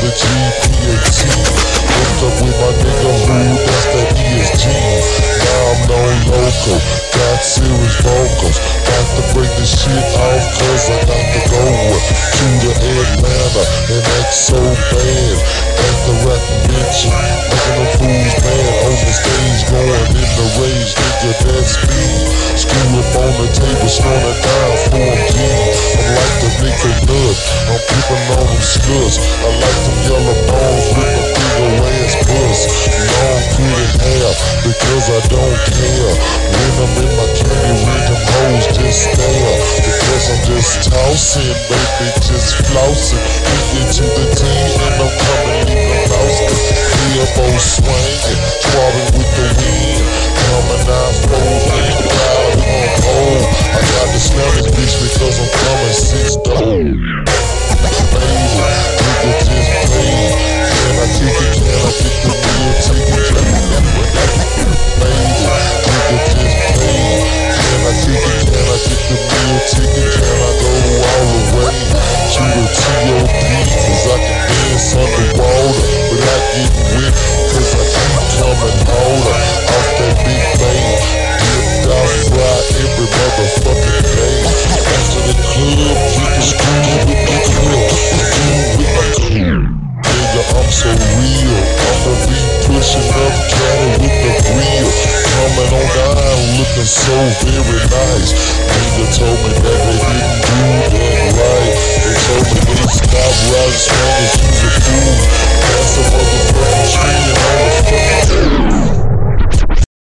the GPAT. Hooked up with my nigga who, that's that ESG. Now I'm no loco, got serious vocals. Got to break this shit off, cause I got to go to the Atlanta and act so bad. At the rap convention, making them fools mad on the stage, going in the rage, nigga, that's me. Screw up on the table, it down for a G. I'm like the nigga nut, I'm peeping on them sluts. I like them yellow bones with the bigger ass bust. Long pretty hair, because I don't care. When I'm in my candy ring, them hoes just stare. Because I'm just tossing, baby, just flossing. We get to the T and I'm coming in the house. Elbow swinging, swabbing with the wind. Coming to the TOP? Cause I can dance underwater without getting wet. Cause I keep coming harder off that big bang. Dipped out fry every motherfucking day. To the club, get the screw with my club. Screw with my club. Nigga, I'm so real. I'ma be pushing up cattle with the grill. Coming on down, looking so very nice. Nigga told me that they stopped riding